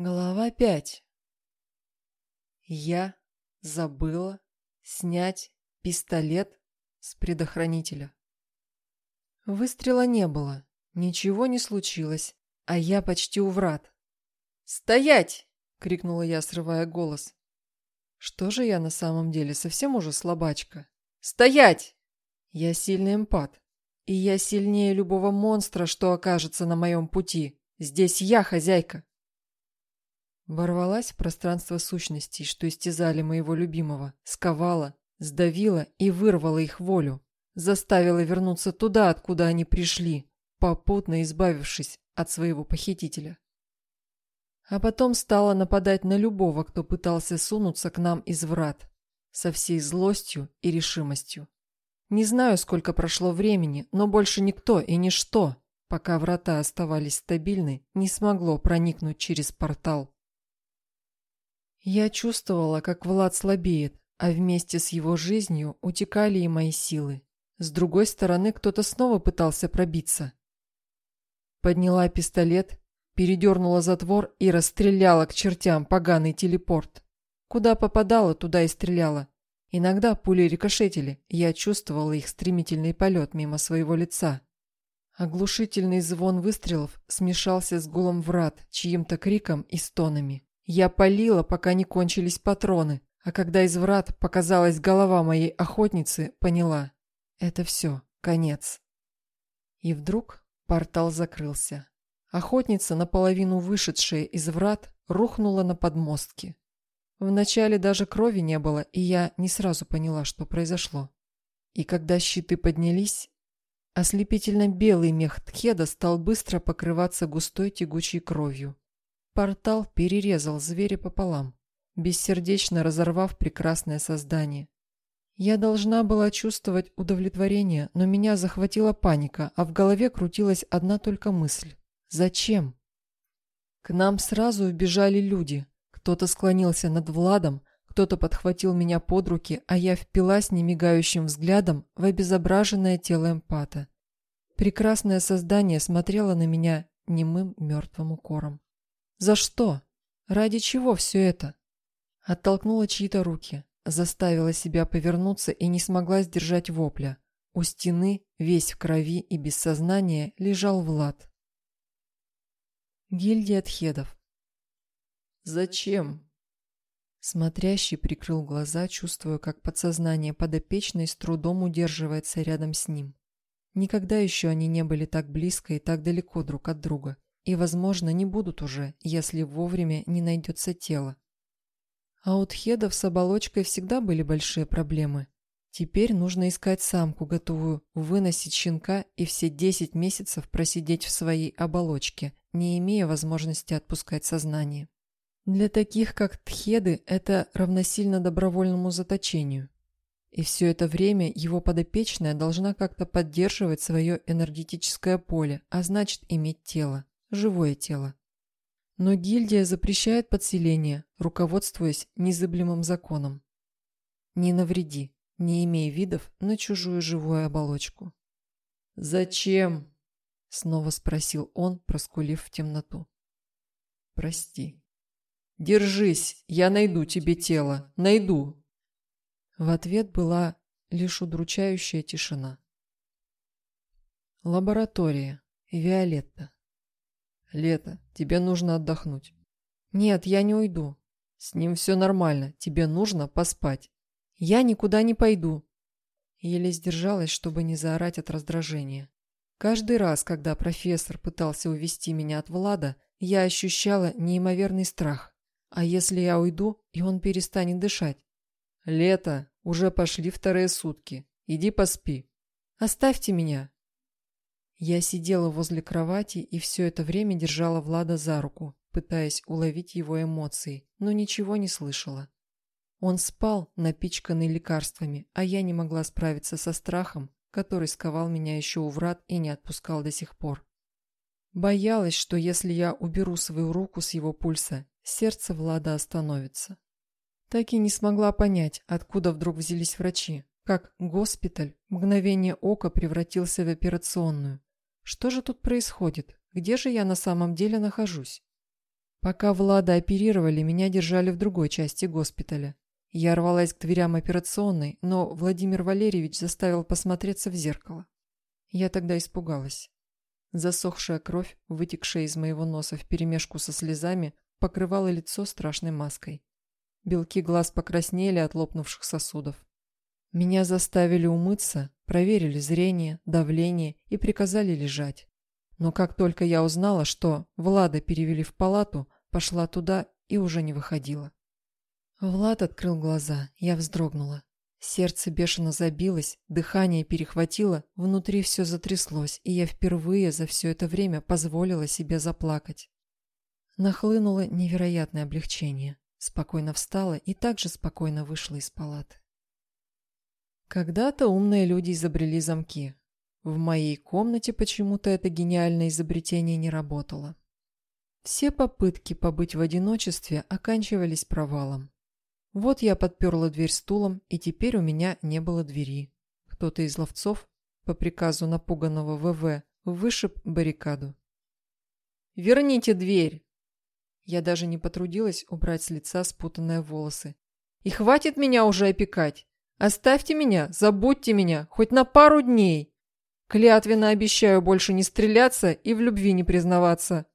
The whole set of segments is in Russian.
Глава пять. Я забыла снять пистолет с предохранителя. Выстрела не было, ничего не случилось, а я почти у врат. «Стоять!» — крикнула я, срывая голос. Что же я на самом деле, совсем уже слабачка? «Стоять!» Я сильный эмпат, и я сильнее любого монстра, что окажется на моем пути. Здесь я хозяйка. Ворвалась в пространство сущностей, что истязали моего любимого, сковала, сдавила и вырвала их волю, заставила вернуться туда, откуда они пришли, попутно избавившись от своего похитителя. А потом стала нападать на любого, кто пытался сунуться к нам из врат, со всей злостью и решимостью. Не знаю, сколько прошло времени, но больше никто и ничто, пока врата оставались стабильны, не смогло проникнуть через портал. Я чувствовала, как Влад слабеет, а вместе с его жизнью утекали и мои силы. С другой стороны, кто-то снова пытался пробиться. Подняла пистолет, передернула затвор и расстреляла к чертям поганый телепорт. Куда попадала, туда и стреляла. Иногда пули рикошетили, я чувствовала их стремительный полет мимо своего лица. Оглушительный звон выстрелов смешался с гулом врат, чьим-то криком и стонами. Я палила, пока не кончились патроны, а когда из врат показалась голова моей охотницы, поняла – это все, конец. И вдруг портал закрылся. Охотница, наполовину вышедшая из врат, рухнула на подмостки. Вначале даже крови не было, и я не сразу поняла, что произошло. И когда щиты поднялись, ослепительно белый мех Тхеда стал быстро покрываться густой тягучей кровью. Портал перерезал зверя пополам, бессердечно разорвав прекрасное создание. Я должна была чувствовать удовлетворение, но меня захватила паника, а в голове крутилась одна только мысль. Зачем? К нам сразу вбежали люди. Кто-то склонился над Владом, кто-то подхватил меня под руки, а я впилась немигающим взглядом в обезображенное тело эмпата. Прекрасное создание смотрело на меня немым мертвым укором. За что? Ради чего все это? Оттолкнула чьи-то руки, заставила себя повернуться и не смогла сдержать вопля. У стены, весь в крови и без сознания, лежал Влад. Гильдия Тхедов. «Зачем?» Смотрящий прикрыл глаза, чувствуя, как подсознание подопечной с трудом удерживается рядом с ним. Никогда еще они не были так близко и так далеко друг от друга и, возможно, не будут уже, если вовремя не найдется тело. А у тхедов с оболочкой всегда были большие проблемы. Теперь нужно искать самку, готовую выносить щенка и все 10 месяцев просидеть в своей оболочке, не имея возможности отпускать сознание. Для таких, как тхеды, это равносильно добровольному заточению. И все это время его подопечная должна как-то поддерживать свое энергетическое поле, а значит иметь тело живое тело. Но гильдия запрещает подселение, руководствуясь незыблемым законом. Не навреди, не имей видов на чужую живую оболочку. «Зачем?» — снова спросил он, проскулив в темноту. «Прости». «Держись, я найду тебе тело, найду!» В ответ была лишь удручающая тишина. Лаборатория. Виолетта. Лето, тебе нужно отдохнуть. Нет, я не уйду. С ним все нормально, тебе нужно поспать. Я никуда не пойду. Еле сдержалась, чтобы не заорать от раздражения. Каждый раз, когда профессор пытался увести меня от Влада, я ощущала неимоверный страх. А если я уйду, и он перестанет дышать? Лето, уже пошли вторые сутки. Иди поспи. Оставьте меня. Я сидела возле кровати и все это время держала Влада за руку, пытаясь уловить его эмоции, но ничего не слышала. Он спал, напичканный лекарствами, а я не могла справиться со страхом, который сковал меня еще у врат и не отпускал до сих пор. Боялась, что если я уберу свою руку с его пульса, сердце Влада остановится. Так и не смогла понять, откуда вдруг взялись врачи, как госпиталь мгновение ока превратился в операционную. Что же тут происходит? Где же я на самом деле нахожусь? Пока Влада оперировали, меня держали в другой части госпиталя. Я рвалась к дверям операционной, но Владимир Валерьевич заставил посмотреться в зеркало. Я тогда испугалась. Засохшая кровь, вытекшая из моего носа вперемешку со слезами, покрывала лицо страшной маской. Белки глаз покраснели от лопнувших сосудов. Меня заставили умыться, проверили зрение, давление и приказали лежать. Но как только я узнала, что Влада перевели в палату, пошла туда и уже не выходила. Влад открыл глаза, я вздрогнула. Сердце бешено забилось, дыхание перехватило, внутри все затряслось, и я впервые за все это время позволила себе заплакать. Нахлынуло невероятное облегчение. Спокойно встала и также спокойно вышла из палаты. Когда-то умные люди изобрели замки. В моей комнате почему-то это гениальное изобретение не работало. Все попытки побыть в одиночестве оканчивались провалом. Вот я подперла дверь стулом, и теперь у меня не было двери. Кто-то из ловцов, по приказу напуганного ВВ, вышиб баррикаду. «Верните дверь!» Я даже не потрудилась убрать с лица спутанные волосы. «И хватит меня уже опекать! Оставьте меня, забудьте меня, хоть на пару дней! Клятвенно обещаю больше не стреляться и в любви не признаваться!»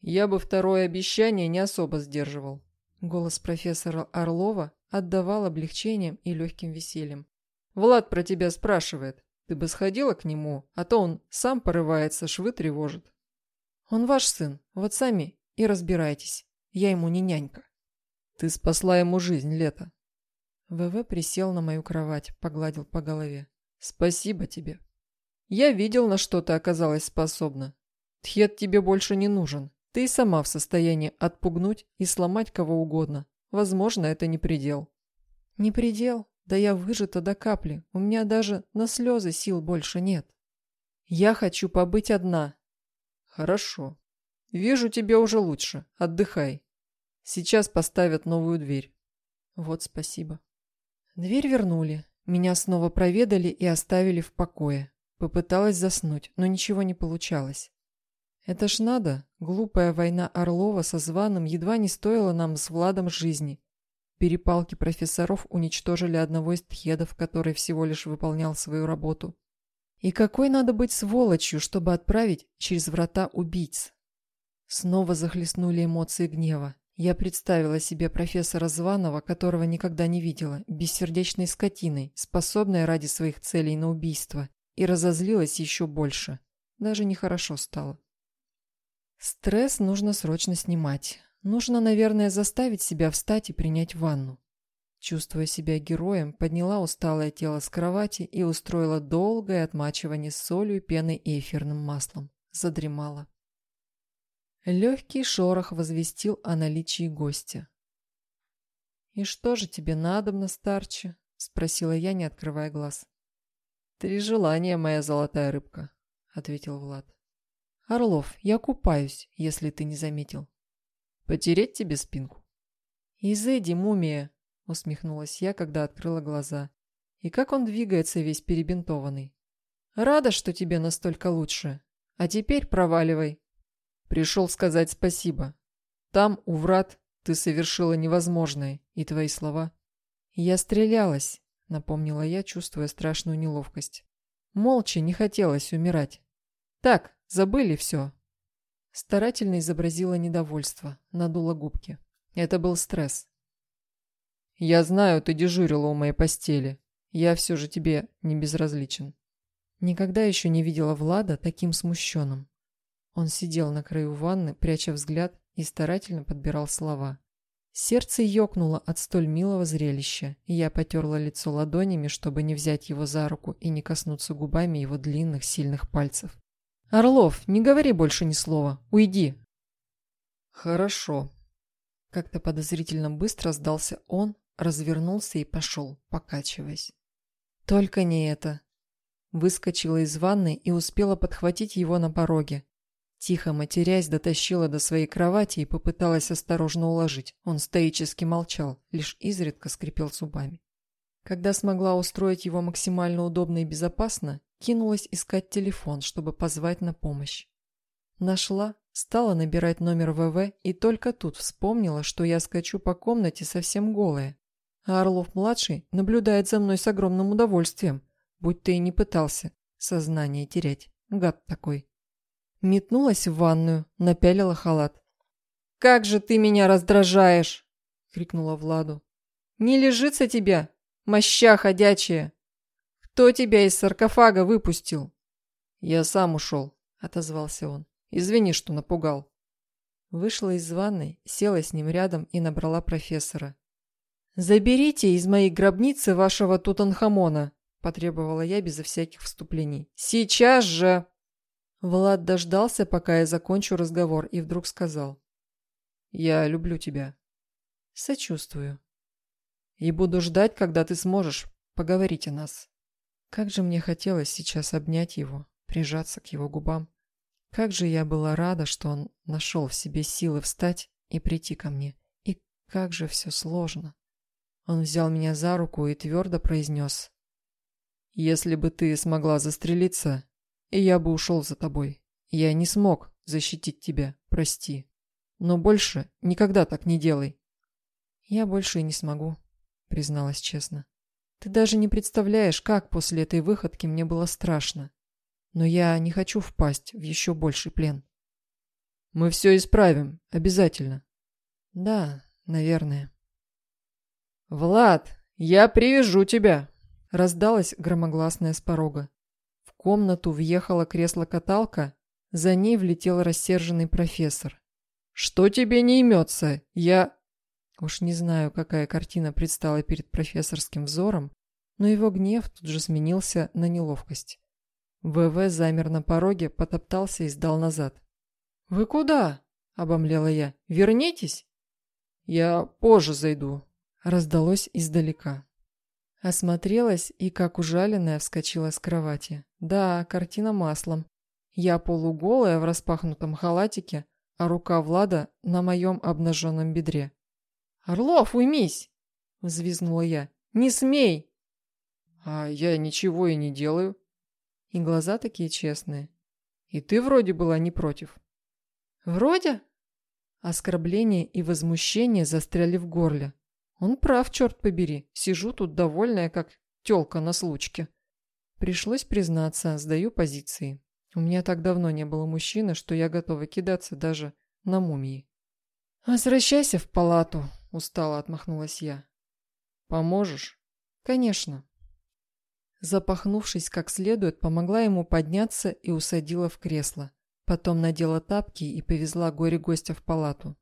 Я бы второе обещание не особо сдерживал. Голос профессора Орлова отдавал облегчением и легким весельем. «Влад про тебя спрашивает. Ты бы сходила к нему, а то он сам порывается, швы тревожит». «Он ваш сын, вот сами и разбирайтесь. Я ему не нянька». «Ты спасла ему жизнь, Лето». ВВ присел на мою кровать, погладил по голове. «Спасибо тебе. Я видел, на что ты оказалась способна. Тхет тебе больше не нужен. Ты сама в состоянии отпугнуть и сломать кого угодно. Возможно, это не предел. Не предел? Да я выжата до капли. У меня даже на слезы сил больше нет. Я хочу побыть одна. Хорошо. Вижу, тебе уже лучше. Отдыхай. Сейчас поставят новую дверь. Вот спасибо. Дверь вернули. Меня снова проведали и оставили в покое. Попыталась заснуть, но ничего не получалось. Это ж надо, глупая война Орлова со Званым едва не стоила нам с Владом жизни. Перепалки профессоров уничтожили одного из тхедов, который всего лишь выполнял свою работу. И какой надо быть сволочью, чтобы отправить через врата убийц? Снова захлестнули эмоции гнева. Я представила себе профессора Званого, которого никогда не видела, бессердечной скотиной, способной ради своих целей на убийство, и разозлилась еще больше. Даже нехорошо стало. Стресс нужно срочно снимать. Нужно, наверное, заставить себя встать и принять ванну. Чувствуя себя героем, подняла усталое тело с кровати и устроила долгое отмачивание с солью, пеной и эфирным маслом. Задремала. Легкий шорох возвестил о наличии гостя. «И что же тебе надобно, старче?» — спросила я, не открывая глаз. «Три желания, моя золотая рыбка», — ответил Влад. «Орлов, я купаюсь, если ты не заметил». «Потереть тебе спинку?» «Изыди, мумия!» — усмехнулась я, когда открыла глаза. «И как он двигается весь перебинтованный?» «Рада, что тебе настолько лучше. А теперь проваливай». «Пришел сказать спасибо. Там, у врат, ты совершила невозможное, и твои слова...» «Я стрелялась», — напомнила я, чувствуя страшную неловкость. Молча не хотелось умирать. «Так, Забыли все». Старательно изобразила недовольство, надула губки. Это был стресс. «Я знаю, ты дежурила у моей постели. Я все же тебе не безразличен». Никогда еще не видела Влада таким смущенным. Он сидел на краю ванны, пряча взгляд, и старательно подбирал слова. Сердце ёкнуло от столь милого зрелища, и я потерла лицо ладонями, чтобы не взять его за руку и не коснуться губами его длинных, сильных пальцев. «Орлов, не говори больше ни слова. Уйди». «Хорошо». Как-то подозрительно быстро сдался он, развернулся и пошел, покачиваясь. «Только не это». Выскочила из ванны и успела подхватить его на пороге. Тихо матерясь, дотащила до своей кровати и попыталась осторожно уложить. Он стоически молчал, лишь изредка скрипел зубами. Когда смогла устроить его максимально удобно и безопасно, кинулась искать телефон, чтобы позвать на помощь. Нашла, Стала набирать номер ВВ и только тут вспомнила, что я скачу по комнате совсем голая. А Орлов-младший наблюдает за мной с огромным удовольствием, будь ты и не пытался сознание терять. Гад такой. Метнулась в ванную, напялила халат. «Как же ты меня раздражаешь!» — крикнула Владу. «Не лежится тебя, моща ходячая! Кто тебя из саркофага выпустил?» «Я сам ушел», — отозвался он. «Извини, что напугал». Вышла из ванной, села с ним рядом и набрала профессора. «Заберите из моей гробницы вашего Тутанхамона», – потребовала я безо всяких вступлений. «Сейчас же!» Влад дождался, пока я закончу разговор, и вдруг сказал. «Я люблю тебя». «Сочувствую». «И буду ждать, когда ты сможешь поговорить о нас». Как же мне хотелось сейчас обнять его, прижаться к его губам. Как же я была рада, что он нашел в себе силы встать и прийти ко мне. И как же все сложно. Он взял меня за руку и твердо произнес. «Если бы ты смогла застрелиться, я бы ушел за тобой. Я не смог защитить тебя, прости. Но больше никогда так не делай». «Я больше и не смогу», — призналась честно. «Ты даже не представляешь, как после этой выходки мне было страшно. Но я не хочу впасть в еще больший плен». «Мы все исправим, обязательно». «Да, наверное». «Влад, я привяжу тебя!» Раздалось громогласное с порога. Комнату въехала кресло-каталка, за ней влетел рассерженный профессор. «Что тебе не имется? Я...» Уж не знаю, какая картина предстала перед профессорским взором, но его гнев тут же сменился на неловкость. ВВ замер на пороге, потоптался и сдал назад. «Вы куда?» – обомлела я. «Вернитесь?» «Я позже зайду», раздалось издалека. Осмотрелась и, как ужаленная, вскочила с кровати. Да, картина маслом. Я полуголая в распахнутом халатике, а рука Влада на моем обнаженном бедре. «Орлов, уймись!» – взвизгнула я. «Не смей!» «А я ничего и не делаю». И глаза такие честные. «И ты вроде была не против». «Вроде?» Оскорбление и возмущение застряли в горле. Он прав, черт побери. Сижу тут довольная, как тёлка на случке. Пришлось признаться, сдаю позиции. У меня так давно не было мужчины, что я готова кидаться даже на мумии. «Возвращайся в палату», — устало отмахнулась я. «Поможешь?» «Конечно». Запахнувшись как следует, помогла ему подняться и усадила в кресло. Потом надела тапки и повезла горе-гостя в палату.